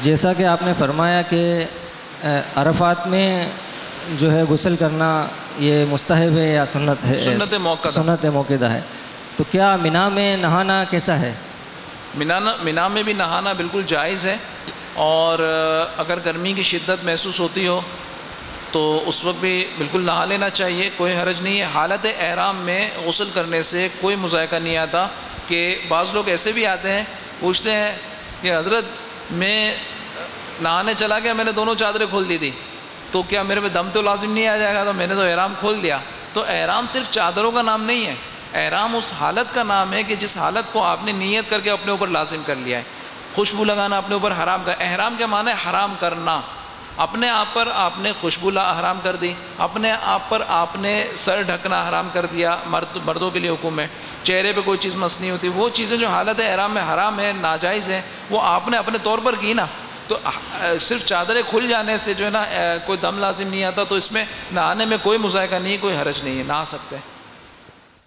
جیسا کہ آپ نے فرمایا کہ عرفات میں جو ہے غسل کرنا یہ مستحب ہے یا سنت ہے؟ سنت موقع سنت موقع ہے۔ تو کیا مینا میں نہانا کیسا ہے؟ منانا مینا میں بھی نہانا بالکل جائز ہے۔ اور اگر گرمی کی شدت محسوس ہوتی ہو تو اس وقت بھی بالکل نہا لینا چاہیے۔ کوئی حرج نہیں ہے۔ حالت احرام میں غسل کرنے سے کوئی مذائقہ نہیں آتا۔ کہ بعض لوگ ایسے بھی آتے ہیں پوچھتے ہیں کہ حضرت میں نہانے چلا گیا، میں نے دونوں چادریں کھول دی تھی۔ تو کیا میرے پہ دم تو لازم نہیں آ جائے گا؟ تو میں نے تو احرام کھول دیا۔ تو احرام صرف چادروں کا نام نہیں ہے، احرام اس حالت کا نام ہے کہ جس حالت کو آپ نے نیت کر کے اپنے اوپر لازم کر لیا ہے۔ خوشبو لگانا اپنے اوپر حرام کر احرام کے معنی ہے حرام کرنا۔ اپنے آپ پر آپ نے خوشبو لا حرام کر دی، اپنے آپ پر آپ نے سر ڈھکنا حرام کر دیا مرد، مردوں کے لیے حکم ہے چہرے پہ کوئی چیز مس نہیں ہوتی۔ وہ چیزیں جو حالت احرام میں حرام ہے ناجائز ہیں، وہ آپ نے اپنے طور پر کی نا۔ تو صرف چادریں کھل جانے سے جو ہے نا کوئی دم لازم نہیں آتا۔ تو اس میں نہانے میں کوئی مذائقہ نہیں، کوئی حرج نہیں ہے، نہا سکتے۔ ہیں